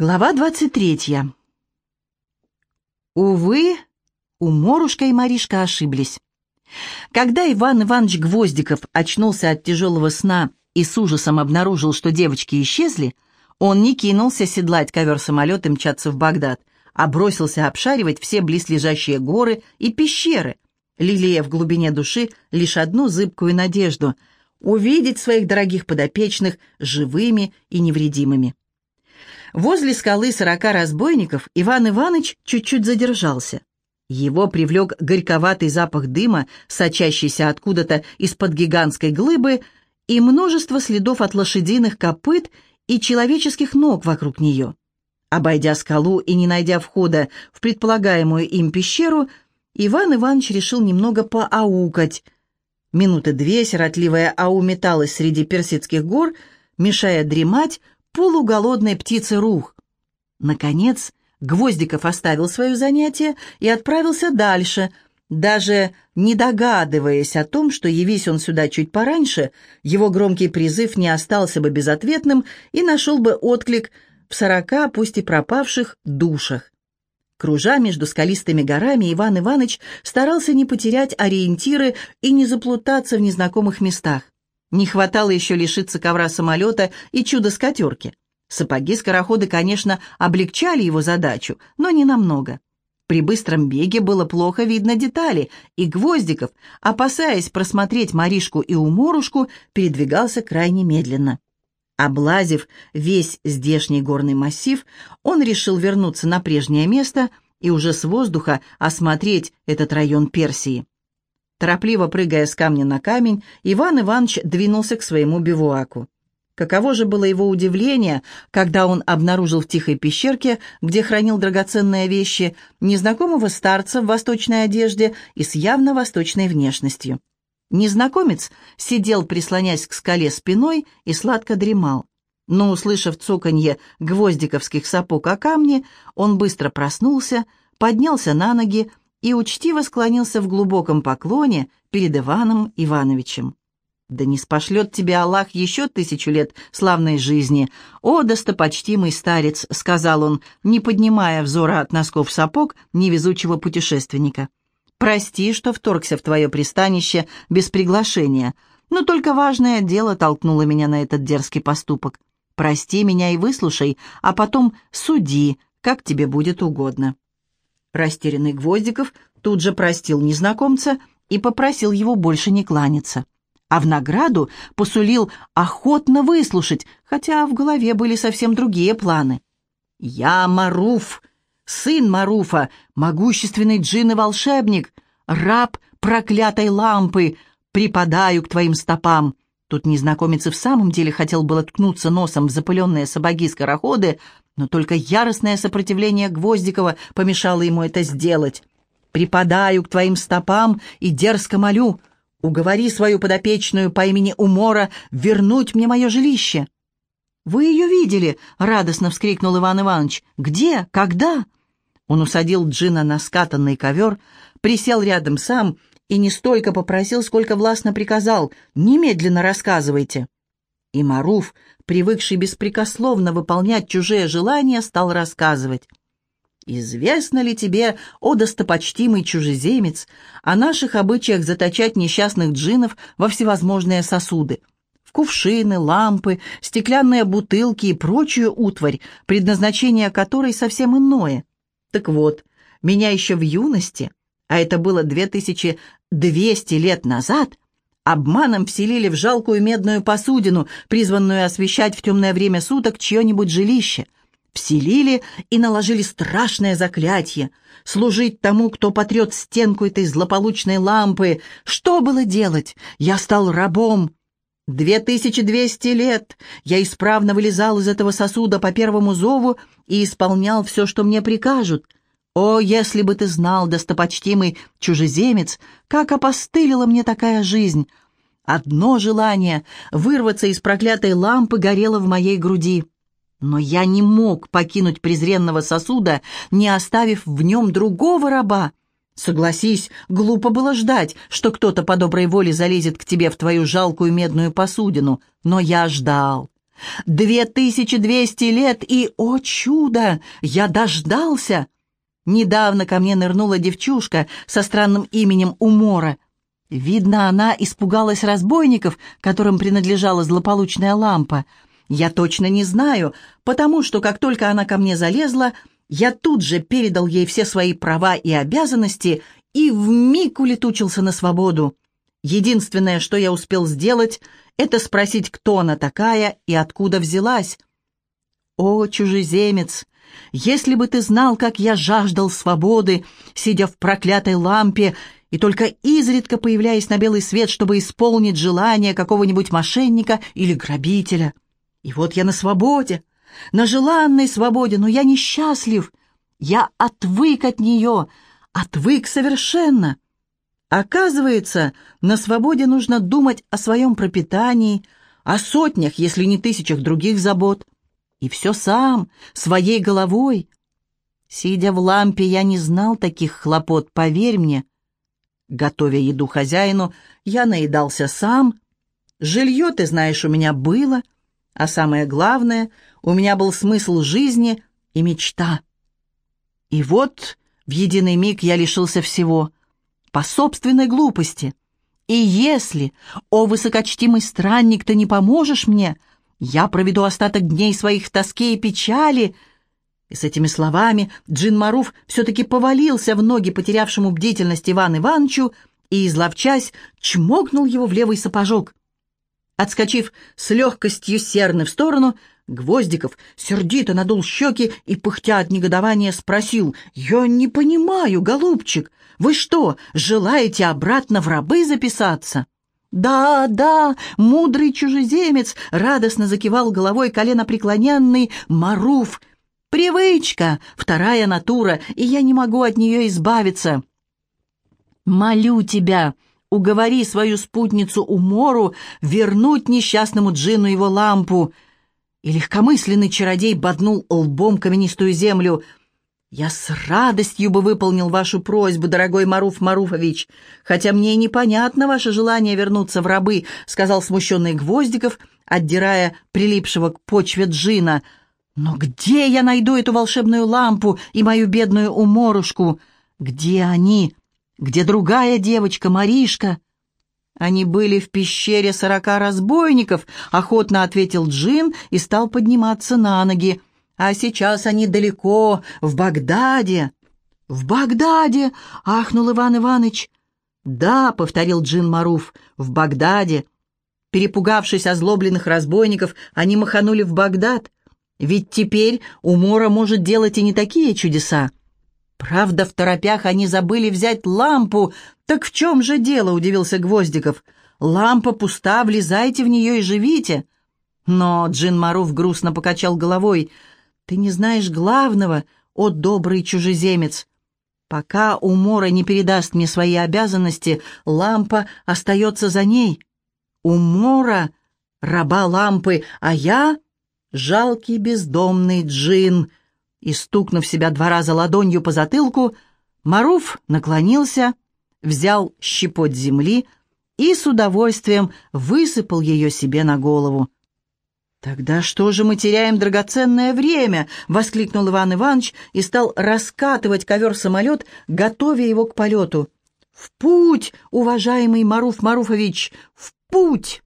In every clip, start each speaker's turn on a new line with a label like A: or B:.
A: Глава 23. Увы, у Морушка и Маришка ошиблись. Когда Иван Иванович Гвоздиков очнулся от тяжелого сна и с ужасом обнаружил, что девочки исчезли, он не кинулся седлать ковер-самолет и мчаться в Багдад, а бросился обшаривать все близлежащие горы и пещеры, лелея в глубине души лишь одну зыбкую надежду — увидеть своих дорогих подопечных живыми и невредимыми. Возле скалы сорока разбойников Иван Иванович чуть-чуть задержался. Его привлек горьковатый запах дыма, сочащийся откуда-то из-под гигантской глыбы, и множество следов от лошадиных копыт и человеческих ног вокруг нее. Обойдя скалу и не найдя входа в предполагаемую им пещеру, Иван Иванович решил немного поаукать. Минуты две сиротливая ау металась среди персидских гор, мешая дремать полуголодной птицы рух. Наконец, Гвоздиков оставил свое занятие и отправился дальше, даже не догадываясь о том, что явись он сюда чуть пораньше, его громкий призыв не остался бы безответным и нашел бы отклик в сорока, пусть и пропавших, душах. Кружа между скалистыми горами, Иван Иванович старался не потерять ориентиры и не заплутаться в незнакомых местах. Не хватало еще лишиться ковра самолета и чудо-скатерки. Сапоги-скороходы, конечно, облегчали его задачу, но не намного. При быстром беге было плохо видно детали, и Гвоздиков, опасаясь просмотреть Маришку и Уморушку, передвигался крайне медленно. Облазив весь здешний горный массив, он решил вернуться на прежнее место и уже с воздуха осмотреть этот район Персии. Торопливо прыгая с камня на камень, Иван Иванович двинулся к своему бивуаку. Каково же было его удивление, когда он обнаружил в тихой пещерке, где хранил драгоценные вещи, незнакомого старца в восточной одежде и с явно восточной внешностью. Незнакомец сидел, прислонясь к скале спиной, и сладко дремал. Но, услышав цоканье гвоздиковских сапог о камни, он быстро проснулся, поднялся на ноги и учтиво склонился в глубоком поклоне перед Иваном Ивановичем. «Да не спошлет тебе Аллах еще тысячу лет славной жизни, о, достопочтимый старец», — сказал он, не поднимая взора от носков сапог невезучего путешественника. «Прости, что вторгся в твое пристанище без приглашения, но только важное дело толкнуло меня на этот дерзкий поступок. Прости меня и выслушай, а потом суди, как тебе будет угодно». Растерянный Гвоздиков тут же простил незнакомца и попросил его больше не кланяться. А в награду посулил охотно выслушать, хотя в голове были совсем другие планы. «Я Маруф, сын Маруфа, могущественный джин и волшебник, раб проклятой лампы, припадаю к твоим стопам». Тут незнакомец и в самом деле хотел было ткнуться носом в запыленные сапоги-скороходы, но только яростное сопротивление Гвоздикова помешало ему это сделать. «Припадаю к твоим стопам и дерзко молю, уговори свою подопечную по имени Умора вернуть мне мое жилище». «Вы ее видели?» — радостно вскрикнул Иван Иванович. «Где? Когда?» Он усадил Джина на скатанный ковер, присел рядом сам и не столько попросил, сколько властно приказал «Немедленно рассказывайте». И Маруф, привыкший беспрекословно выполнять чужие желания, стал рассказывать. «Известно ли тебе, о достопочтимый чужеземец, о наших обычаях заточать несчастных джинов во всевозможные сосуды, в кувшины, лампы, стеклянные бутылки и прочую утварь, предназначение которой совсем иное? Так вот, меня еще в юности, а это было две тысячи двести лет назад, обманом вселили в жалкую медную посудину, призванную освещать в темное время суток чье-нибудь жилище. Вселили и наложили страшное заклятие — служить тому, кто потрет стенку этой злополучной лампы. Что было делать? Я стал рабом. Две тысячи двести лет я исправно вылезал из этого сосуда по первому зову и исполнял все, что мне прикажут — о, если бы ты знал, достопочтимый чужеземец, как опостылила мне такая жизнь! Одно желание — вырваться из проклятой лампы горело в моей груди. Но я не мог покинуть презренного сосуда, не оставив в нем другого раба. Согласись, глупо было ждать, что кто-то по доброй воле залезет к тебе в твою жалкую медную посудину, но я ждал. Две тысячи двести лет, и, о чудо, я дождался! Недавно ко мне нырнула девчушка со странным именем Умора. Видно, она испугалась разбойников, которым принадлежала злополучная лампа. Я точно не знаю, потому что как только она ко мне залезла, я тут же передал ей все свои права и обязанности и вмиг улетучился на свободу. Единственное, что я успел сделать, это спросить, кто она такая и откуда взялась. О, чужеземец, если бы ты знал, как я жаждал свободы, сидя в проклятой лампе и только изредка появляясь на белый свет, чтобы исполнить желание какого-нибудь мошенника или грабителя. И вот я на свободе, на желанной свободе, но я несчастлив. Я отвык от нее, отвык совершенно. Оказывается, на свободе нужно думать о своем пропитании, о сотнях, если не тысячах других забот. И все сам, своей головой. Сидя в лампе, я не знал таких хлопот, поверь мне. Готовя еду хозяину, я наедался сам. Жилье, ты знаешь, у меня было. А самое главное, у меня был смысл жизни и мечта. И вот в единый миг я лишился всего — по собственной глупости. И если, о высокочтимый странник, ты не поможешь мне, я проведу остаток дней своих в тоске и печали». И с этими словами Джин Маруф все-таки повалился в ноги потерявшему бдительность Иван Ивановичу и, изловчась, чмокнул его в левый сапожок. Отскочив с легкостью серны в сторону, Гвоздиков сердито надул щеки и, пыхтя от негодования, спросил, «Я не понимаю, голубчик, вы что, желаете обратно в рабы записаться?» «Да, да, мудрый чужеземец!» — радостно закивал головой коленопреклоненный Маруф. «Привычка, вторая натура, и я не могу от нее избавиться». «Молю тебя!» уговори свою спутницу Умору вернуть несчастному Джину его лампу. И легкомысленный чародей боднул лбом каменистую землю. «Я с радостью бы выполнил вашу просьбу, дорогой Маруф Маруфович, хотя мне и непонятно ваше желание вернуться в рабы», сказал смущенный Гвоздиков, отдирая прилипшего к почве джина. «Но где я найду эту волшебную лампу и мою бедную уморушку? Где они? Где другая девочка, Маришка?» «Они были в пещере сорока разбойников», — охотно ответил Джин и стал подниматься на ноги. А сейчас они далеко, в Багдаде». «В Багдаде!» — ахнул Иван Иванович. «Да», — повторил Джин Маруф, — «в Багдаде». Перепугавшись озлобленных разбойников, они маханули в Багдад. Ведь теперь Умора может делать и не такие чудеса. Правда, в торопях они забыли взять лампу. Так в чем же дело, удивился Гвоздиков. Лампа пуста, влезайте в нее и живите. Но Джин Маруф грустно покачал головой — ты не знаешь главного, о добрый чужеземец. Пока Умора не передаст мне свои обязанности, лампа остается за ней. Умора — раба лампы, а я — жалкий бездомный джин. И, стукнув себя два раза ладонью по затылку, Маруф наклонился, взял щепоть земли и с удовольствием высыпал ее себе на голову. «Тогда что же мы теряем драгоценное время?» — воскликнул Иван Иванович и стал раскатывать ковер-самолет, готовя его к полету. «В путь, уважаемый Маруф Маруфович, в путь!»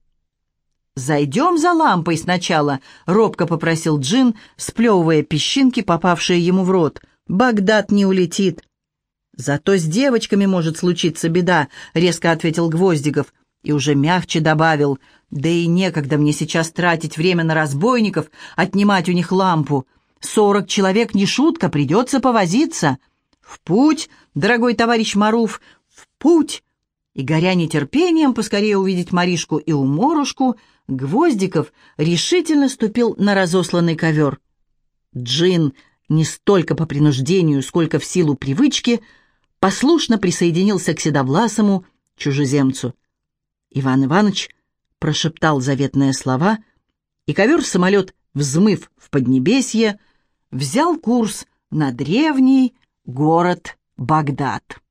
A: «Зайдем за лампой сначала», — робко попросил Джин, сплевывая песчинки, попавшие ему в рот. «Багдад не улетит». «Зато с девочками может случиться беда», — резко ответил Гвоздиков и уже мягче добавил — да и некогда мне сейчас тратить время на разбойников, отнимать у них лампу. Сорок человек не шутка, придется повозиться. В путь, дорогой товарищ Маруф, в путь!» И, горя нетерпением поскорее увидеть Маришку и Уморушку, Гвоздиков решительно ступил на разосланный ковер. Джин, не столько по принуждению, сколько в силу привычки, послушно присоединился к седовласому чужеземцу. Иван Иванович прошептал заветные слова, и ковер-самолет, взмыв в Поднебесье, взял курс на древний город Багдад.